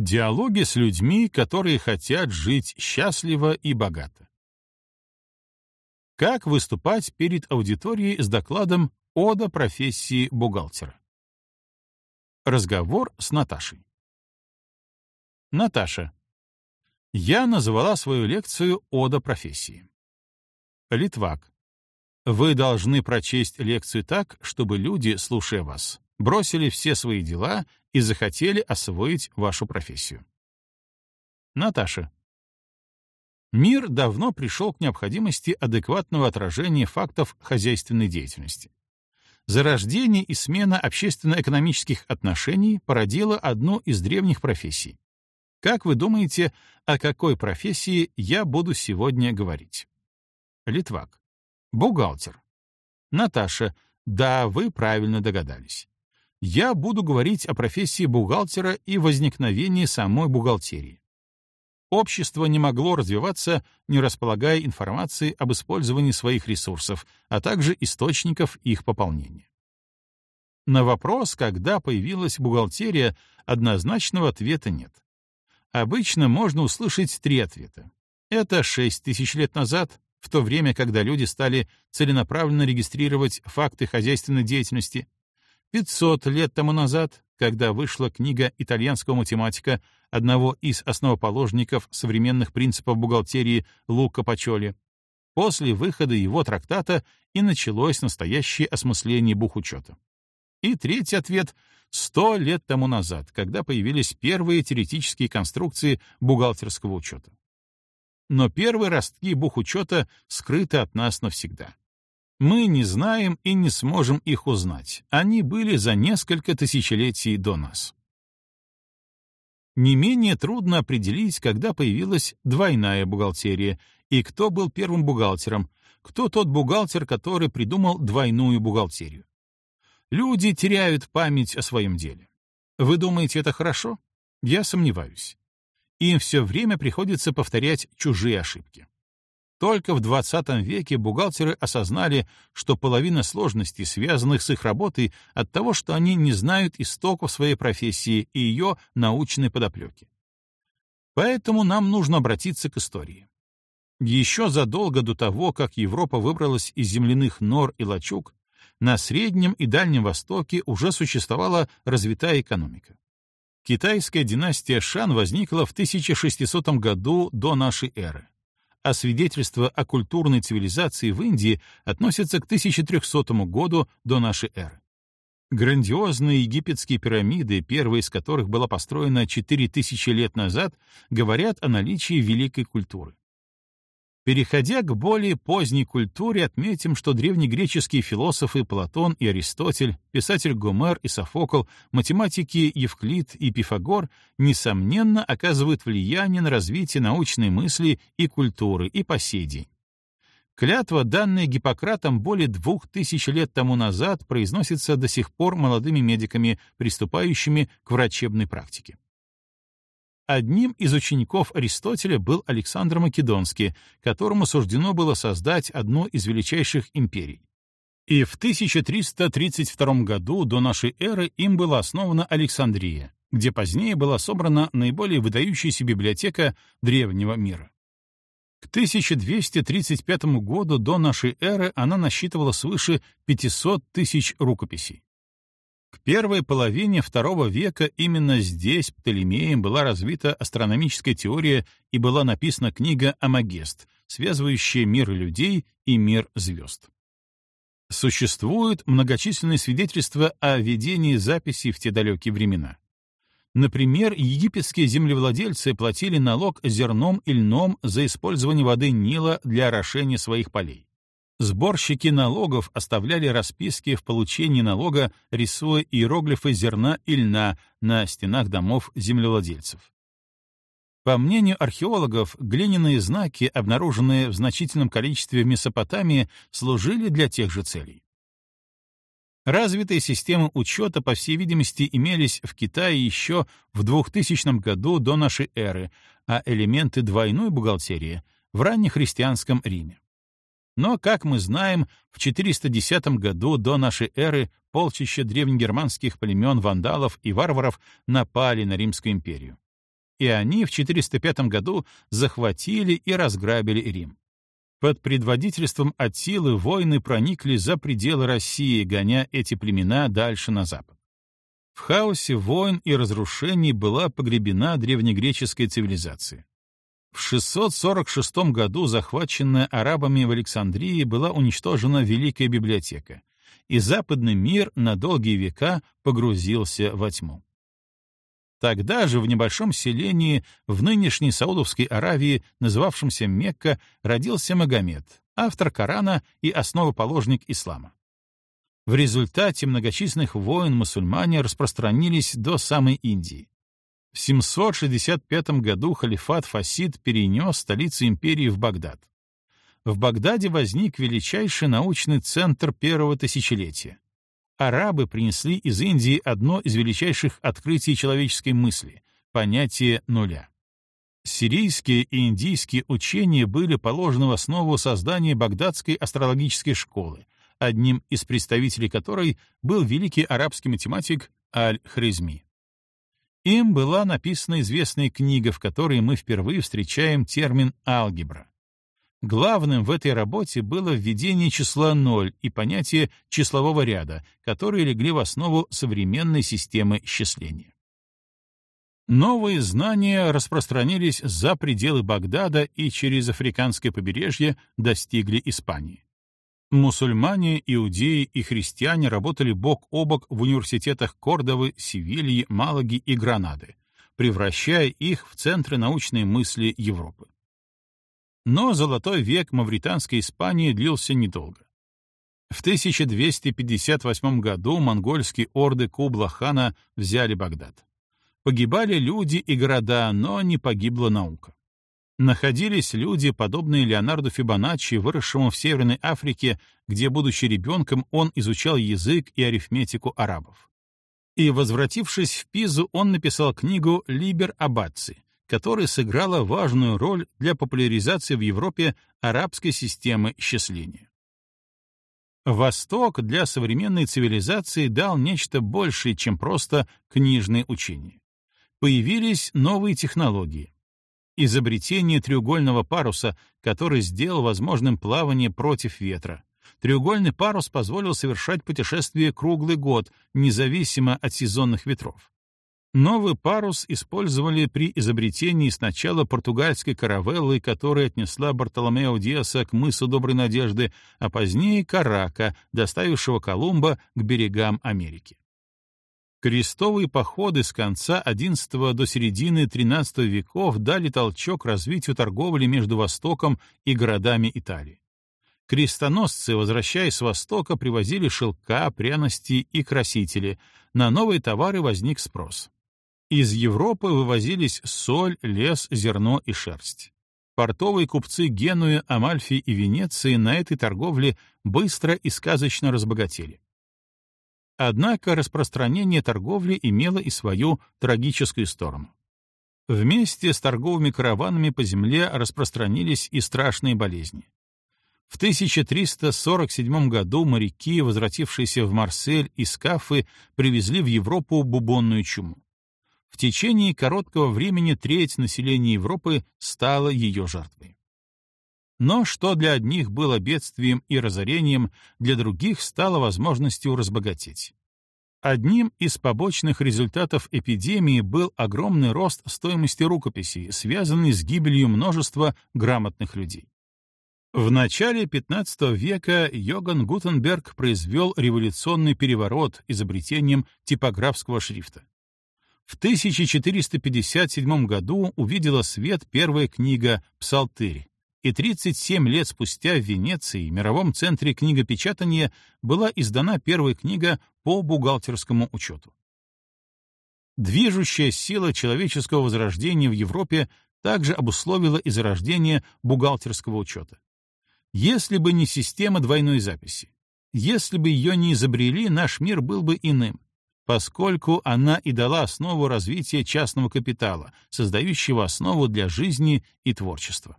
Диалоги с людьми, которые хотят жить счастливо и богато. Как выступать перед аудиторией с докладом «Ода профессии бухгалтера»? Разговор с Наташей. Наташа. Я назвала свою лекцию «Ода профессии». Литвак. Вы должны прочесть лекцию так, чтобы люди, слушая вас, бросили все свои дела и захотели освоить вашу профессию. Наташа. Мир давно пришел к необходимости адекватного отражения фактов хозяйственной деятельности. Зарождение и смена общественно-экономических отношений породило одну из древних профессий. Как вы думаете, о какой профессии я буду сегодня говорить? Литвак. Бухгалтер. Наташа. Да, вы правильно догадались я буду говорить о профессии бухгалтера и возникновении самой бухгалтерии. Общество не могло развиваться, не располагая информацией об использовании своих ресурсов, а также источников их пополнения. На вопрос, когда появилась бухгалтерия, однозначного ответа нет. Обычно можно услышать три ответа. Это 6 тысяч лет назад, в то время, когда люди стали целенаправленно регистрировать факты хозяйственной деятельности, 500 лет тому назад, когда вышла книга итальянского математика, одного из основоположников современных принципов бухгалтерии Лука Пачоли, после выхода его трактата и началось настоящее осмысление бухучета. И третий ответ — 100 лет тому назад, когда появились первые теоретические конструкции бухгалтерского учета. Но первые ростки бухучета скрыты от нас навсегда. Мы не знаем и не сможем их узнать. Они были за несколько тысячелетий до нас. Не менее трудно определить, когда появилась двойная бухгалтерия, и кто был первым бухгалтером, кто тот бухгалтер, который придумал двойную бухгалтерию. Люди теряют память о своем деле. Вы думаете, это хорошо? Я сомневаюсь. Им все время приходится повторять чужие ошибки. Только в 20 веке бухгалтеры осознали, что половина сложностей, связанных с их работой, от того, что они не знают истоков своей профессии и ее научной подоплеки. Поэтому нам нужно обратиться к истории. Еще задолго до того, как Европа выбралась из земляных нор и лачуг, на Среднем и Дальнем Востоке уже существовала развитая экономика. Китайская династия Шан возникла в 1600 году до нашей эры а свидетельства о культурной цивилизации в Индии относятся к 1300 году до нашей эры. Грандиозные египетские пирамиды, первая из которых была построена 4000 лет назад, говорят о наличии великой культуры. Переходя к более поздней культуре, отметим, что древнегреческие философы Платон и Аристотель, писатель Гомер и Софокл, математики Евклид и Пифагор, несомненно, оказывают влияние на развитие научной мысли и культуры и по сей день. Клятва, данная Гиппократом более двух тысяч лет тому назад, произносится до сих пор молодыми медиками, приступающими к врачебной практике. Одним из учеников Аристотеля был Александр Македонский, которому суждено было создать одну из величайших империй. И в 1332 году до нашей эры им была основана Александрия, где позднее была собрана наиболее выдающаяся библиотека древнего мира. К 1235 году до нашей эры она насчитывала свыше 500 тысяч рукописей. К первой половине II века именно здесь Птолемеем была развита астрономическая теория и была написана книга «Амагест», связывающая мир людей и мир звезд. Существуют многочисленные свидетельства о ведении записей в те далекие времена. Например, египетские землевладельцы платили налог зерном и льном за использование воды Нила для орошения своих полей. Сборщики налогов оставляли расписки в получении налога, рисуя иероглифы зерна и льна на стенах домов землевладельцев. По мнению археологов, глиняные знаки, обнаруженные в значительном количестве в Месопотамии, служили для тех же целей. Развитые системы учета, по всей видимости, имелись в Китае еще в 2000 году до нашей эры, а элементы двойной бухгалтерии — в раннехристианском Риме. Но, как мы знаем, в 410 году до нашей эры полчища древнегерманских племен вандалов и варваров напали на Римскую империю. и они в 405 году захватили и разграбили Рим. Под предводительством Аттилы воины проникли за пределы России, гоня эти племена дальше на запад. В хаосе войн и разрушений была погребена древнегреческая цивилизация. В 646 году захваченная арабами в Александрии была уничтожена Великая библиотека, и западный мир на долгие века погрузился во тьму. Тогда же в небольшом селении в нынешней Саудовской Аравии, называвшемся Мекка, родился Магомед, автор Корана и основоположник ислама. В результате многочисленных войн мусульмане распространились до самой Индии. В 765 году халифат Фасид перенес столицу империи в Багдад. В Багдаде возник величайший научный центр первого тысячелетия арабы принесли из Индии одно из величайших открытий человеческой мысли — понятие нуля. Сирийские и индийские учения были положены в основу создания Багдадской астрологической школы, одним из представителей которой был великий арабский математик Аль-Хризми. Им была написана известная книга, в которой мы впервые встречаем термин «алгебра». Главным в этой работе было введение числа 0 и понятие числового ряда, которые легли в основу современной системы счисления. Новые знания распространились за пределы Багдада и через африканское побережье достигли Испании. Мусульмане, иудеи и христиане работали бок о бок в университетах Кордовы, Севильи, Малаги и Гранады, превращая их в центры научной мысли Европы. Но золотой век мавританской Испании длился недолго. В 1258 году монгольские орды Кубла-хана взяли Багдад. Погибали люди и города, но не погибла наука. Находились люди, подобные Леонарду Фибоначчи, выросшему в Северной Африке, где, будучи ребенком, он изучал язык и арифметику арабов. И, возвратившись в Пизу, он написал книгу «Либер Аббаци», которая сыграла важную роль для популяризации в Европе арабской системы счисления. Восток для современной цивилизации дал нечто большее, чем просто книжные учения. Появились новые технологии. Изобретение треугольного паруса, который сделал возможным плавание против ветра. Треугольный парус позволил совершать путешествие круглый год, независимо от сезонных ветров. Новый парус использовали при изобретении сначала португальской каравеллы, которая отнесла Бартоломео Диаса к мысу Доброй Надежды, а позднее Карака, доставившего Колумба к берегам Америки. Крестовые походы с конца XI до середины XIII веков дали толчок развитию торговли между Востоком и городами Италии. Крестоносцы, возвращаясь с Востока, привозили шелка, пряности и красители. На новые товары возник спрос. Из Европы вывозились соль, лес, зерно и шерсть. Портовые купцы Генуи, Амальфи и Венеции на этой торговле быстро и сказочно разбогатели. Однако распространение торговли имело и свою трагическую сторону. Вместе с торговыми караванами по земле распространились и страшные болезни. В 1347 году моряки, возвратившиеся в Марсель из Кафы, привезли в Европу бубонную чуму. В течение короткого времени треть населения Европы стала ее жертвой. Но что для одних было бедствием и разорением, для других стало возможностью разбогатеть. Одним из побочных результатов эпидемии был огромный рост стоимости рукописей, связанный с гибелью множества грамотных людей. В начале XV века Йоган Гутенберг произвел революционный переворот изобретением типографского шрифта. В 1457 году увидела свет первая книга «Псалтырь», и 37 лет спустя в Венеции, мировом центре книгопечатания, была издана первая книга по бухгалтерскому учету. Движущая сила человеческого возрождения в Европе также обусловила и зарождение бухгалтерского учета. Если бы не система двойной записи, если бы ее не изобрели, наш мир был бы иным поскольку она и дала основу развития частного капитала, создающего основу для жизни и творчества.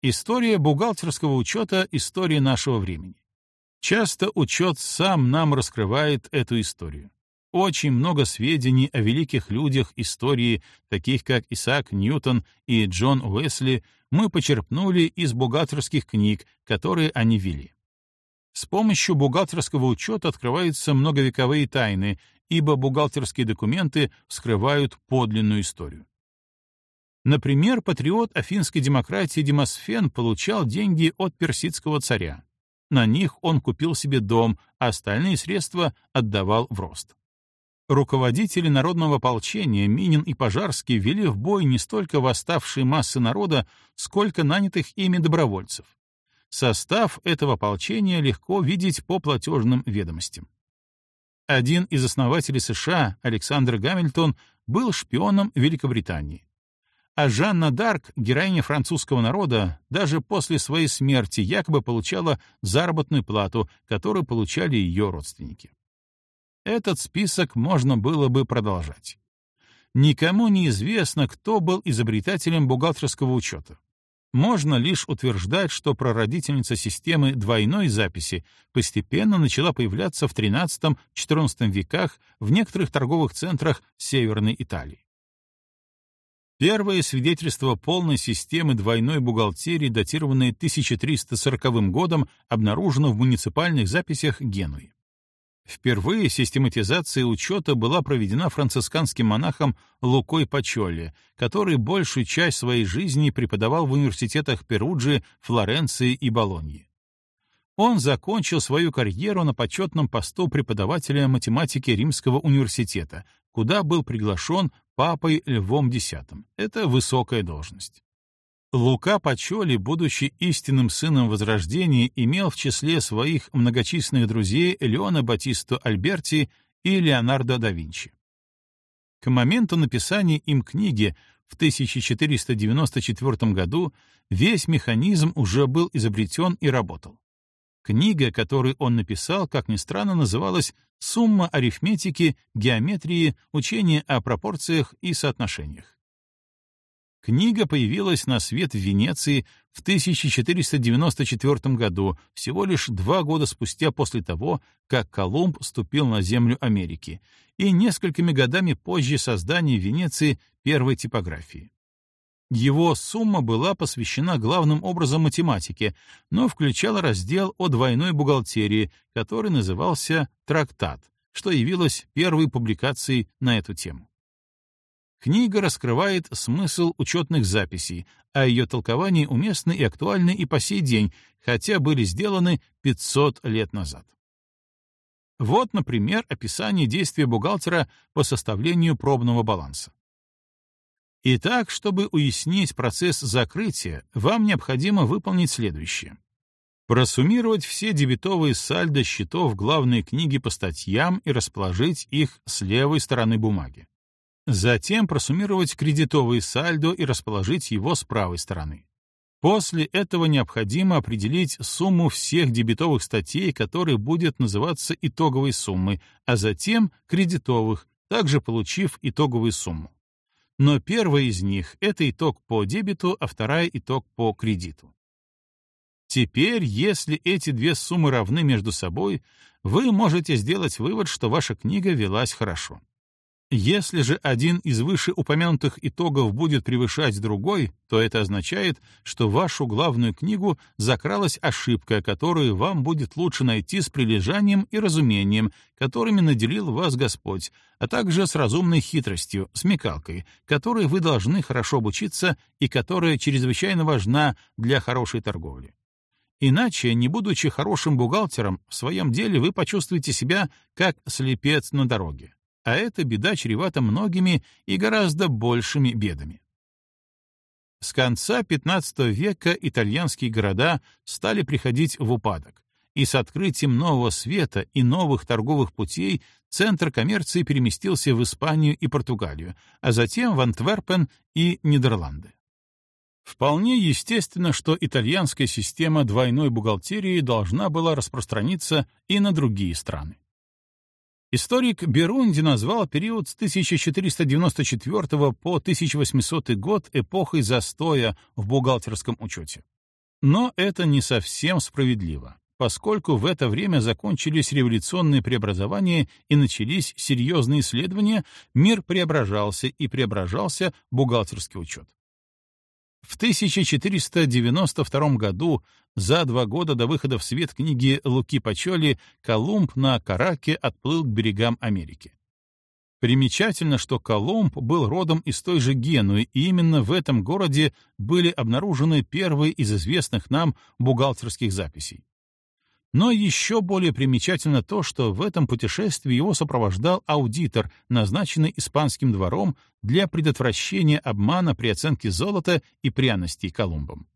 История бухгалтерского учета — история нашего времени. Часто учет сам нам раскрывает эту историю. Очень много сведений о великих людях истории, таких как Исаак Ньютон и Джон Уэсли, мы почерпнули из бухгалтерских книг, которые они вели. С помощью бухгалтерского учета открываются многовековые тайны, ибо бухгалтерские документы вскрывают подлинную историю. Например, патриот афинской демократии Демосфен получал деньги от персидского царя. На них он купил себе дом, а остальные средства отдавал в рост. Руководители народного ополчения Минин и Пожарский вели в бой не столько восставшие массы народа, сколько нанятых ими добровольцев. Состав этого ополчения легко видеть по платежным ведомостям. Один из основателей США, Александр Гамильтон, был шпионом Великобритании. А Жанна Дарк, героиня французского народа, даже после своей смерти якобы получала заработную плату, которую получали ее родственники. Этот список можно было бы продолжать. Никому не известно, кто был изобретателем бухгалтерского учета. Можно лишь утверждать, что прародительница системы двойной записи постепенно начала появляться в XIII-XIV веках в некоторых торговых центрах Северной Италии. Первое свидетельство полной системы двойной бухгалтерии, датированное 1340 годом, обнаружено в муниципальных записях Генуи. Впервые систематизация учета была проведена францисканским монахом Лукой Пачолли, который большую часть своей жизни преподавал в университетах Перуджи, Флоренции и Болоньи. Он закончил свою карьеру на почетном посту преподавателя математики Римского университета, куда был приглашен папой Львом X. Это высокая должность. Лука Пачоли, будучи истинным сыном Возрождения, имел в числе своих многочисленных друзей Леона Батисту Альберти и Леонардо да Винчи. К моменту написания им книги в 1494 году весь механизм уже был изобретен и работал. Книга, которую он написал, как ни странно, называлась «Сумма арифметики, геометрии, учения о пропорциях и соотношениях». Книга появилась на свет в Венеции в 1494 году, всего лишь два года спустя после того, как Колумб ступил на землю Америки, и несколькими годами позже создания в Венеции первой типографии. Его сумма была посвящена главным образом математике, но включала раздел о двойной бухгалтерии, который назывался «Трактат», что явилось первой публикацией на эту тему. Книга раскрывает смысл учетных записей, а ее толкования уместны и актуальны и по сей день, хотя были сделаны 500 лет назад. Вот, например, описание действия бухгалтера по составлению пробного баланса. Итак, чтобы уяснить процесс закрытия, вам необходимо выполнить следующее. Просуммировать все дебетовые сальдо счетов главной книги по статьям и расположить их с левой стороны бумаги. Затем просуммировать кредитовый сальдо и расположить его с правой стороны. После этого необходимо определить сумму всех дебетовых статей, которые будет называться итоговой суммой, а затем кредитовых, также получив итоговую сумму. Но первая из них — это итог по дебету, а вторая — итог по кредиту. Теперь, если эти две суммы равны между собой, вы можете сделать вывод, что ваша книга велась хорошо. Если же один из вышеупомянутых итогов будет превышать другой, то это означает, что в вашу главную книгу закралась ошибка, которую вам будет лучше найти с прилежанием и разумением, которыми наделил вас Господь, а также с разумной хитростью, смекалкой, которой вы должны хорошо обучиться и которая чрезвычайно важна для хорошей торговли. Иначе, не будучи хорошим бухгалтером, в своем деле вы почувствуете себя как слепец на дороге а эта беда чревата многими и гораздо большими бедами. С конца XV века итальянские города стали приходить в упадок, и с открытием нового света и новых торговых путей центр коммерции переместился в Испанию и Португалию, а затем в Антверпен и Нидерланды. Вполне естественно, что итальянская система двойной бухгалтерии должна была распространиться и на другие страны. Историк Берунди назвал период с 1494 по 1800 год эпохой застоя в бухгалтерском учете. Но это не совсем справедливо. поскольку в это время закончились революционные преобразования и начались серьезные исследования, мир преображался и преображался бухгалтерский учет. В 1492 году, за два года до выхода в свет книги Луки Пачоли, Колумб на Караке отплыл к берегам Америки. Примечательно, что Колумб был родом из той же Генуи, и именно в этом городе были обнаружены первые из известных нам бухгалтерских записей. Но еще более примечательно то, что в этом путешествии его сопровождал аудитор, назначенный испанским двором для предотвращения обмана при оценке золота и пряностей Колумбом.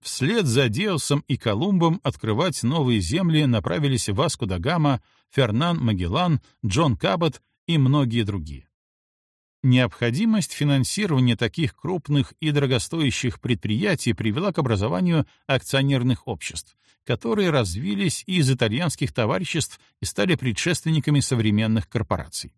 Вслед за Диосом и Колумбом открывать новые земли направились Васко да Гама, Фернан Магеллан, Джон Кабот и многие другие. Необходимость финансирования таких крупных и дорогостоящих предприятий привела к образованию акционерных обществ, которые развились из итальянских товариществ и стали предшественниками современных корпораций.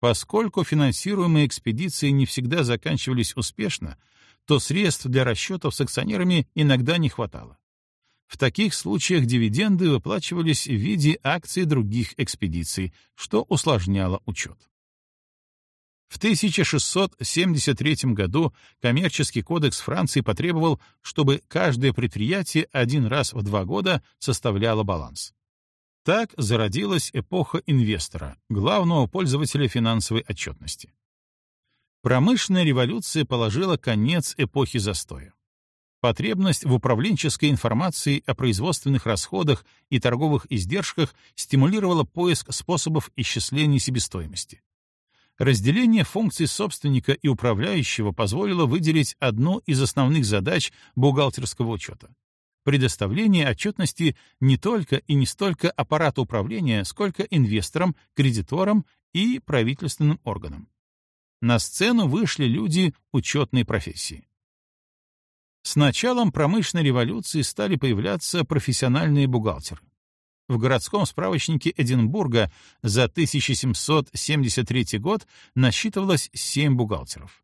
Поскольку финансируемые экспедиции не всегда заканчивались успешно, то средств для расчетов с акционерами иногда не хватало. В таких случаях дивиденды выплачивались в виде акций других экспедиций, что усложняло учет. В 1673 году коммерческий кодекс Франции потребовал, чтобы каждое предприятие один раз в два года составляло баланс. Так зародилась эпоха инвестора, главного пользователя финансовой отчетности. Промышленная революция положила конец эпохе застоя. Потребность в управленческой информации о производственных расходах и торговых издержках стимулировала поиск способов исчисления себестоимости. Разделение функций собственника и управляющего позволило выделить одну из основных задач бухгалтерского учета — предоставление отчетности не только и не столько аппарату управления, сколько инвесторам, кредиторам и правительственным органам. На сцену вышли люди учетной профессии. С началом промышленной революции стали появляться профессиональные бухгалтеры. В городском справочнике Эдинбурга за 1773 год насчитывалось 7 бухгалтеров.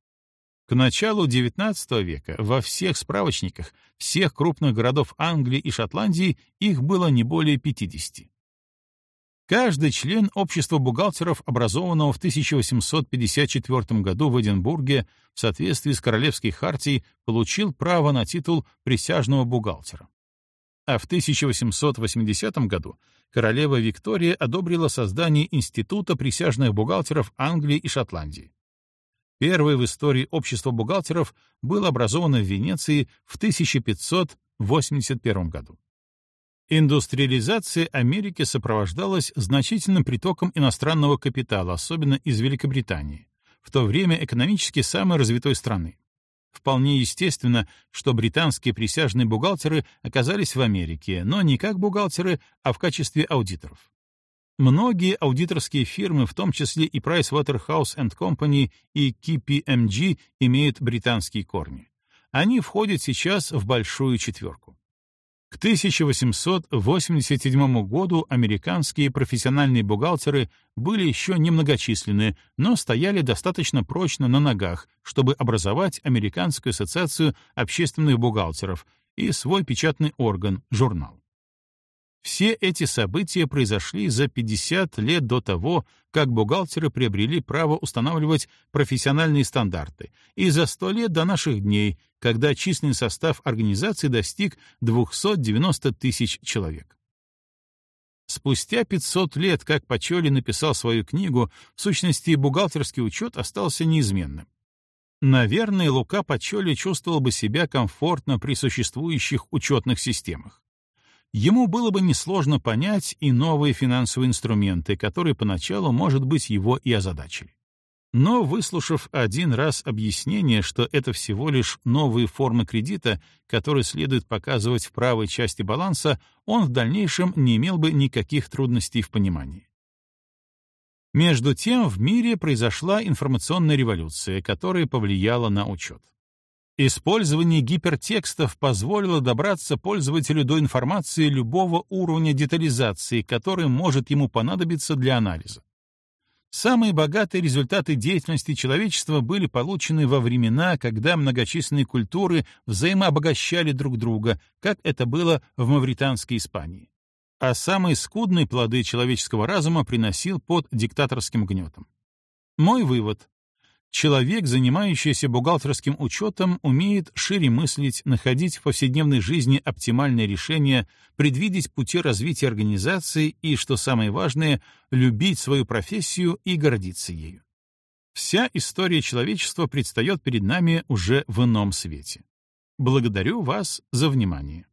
К началу XIX века во всех справочниках всех крупных городов Англии и Шотландии их было не более 50. Каждый член общества бухгалтеров, образованного в 1854 году в Эдинбурге в соответствии с Королевской хартией, получил право на титул присяжного бухгалтера. А в 1880 году королева Виктория одобрила создание Института присяжных бухгалтеров Англии и Шотландии. Первое в истории общество бухгалтеров было образовано в Венеции в 1581 году. Индустриализация Америки сопровождалась значительным притоком иностранного капитала, особенно из Великобритании, в то время экономически самой развитой страны. Вполне естественно, что британские присяжные бухгалтеры оказались в Америке, но не как бухгалтеры, а в качестве аудиторов. Многие аудиторские фирмы, в том числе и Pricewaterhouse Company и KPMG, имеют британские корни. Они входят сейчас в большую четверку. К 1887 году американские профессиональные бухгалтеры были еще немногочисленны, но стояли достаточно прочно на ногах, чтобы образовать Американскую ассоциацию общественных бухгалтеров и свой печатный орган — журнал. Все эти события произошли за 50 лет до того, как бухгалтеры приобрели право устанавливать профессиональные стандарты, и за 100 лет до наших дней, когда численный состав организации достиг 290 тысяч человек. Спустя 500 лет, как Пачоли написал свою книгу, в сущности, бухгалтерский учет остался неизменным. Наверное, Лука Пачоли чувствовал бы себя комфортно при существующих учетных системах ему было бы несложно понять и новые финансовые инструменты, которые поначалу, может быть, его и озадачили. Но, выслушав один раз объяснение, что это всего лишь новые формы кредита, которые следует показывать в правой части баланса, он в дальнейшем не имел бы никаких трудностей в понимании. Между тем в мире произошла информационная революция, которая повлияла на учет. Использование гипертекстов позволило добраться пользователю до информации любого уровня детализации, который может ему понадобиться для анализа. Самые богатые результаты деятельности человечества были получены во времена, когда многочисленные культуры взаимообогащали друг друга, как это было в мавританской Испании. А самые скудные плоды человеческого разума приносил под диктаторским гнетом. Мой вывод Человек, занимающийся бухгалтерским учетом, умеет шире мыслить, находить в повседневной жизни оптимальные решения, предвидеть пути развития организации и, что самое важное, любить свою профессию и гордиться ею. Вся история человечества предстает перед нами уже в ином свете. Благодарю вас за внимание.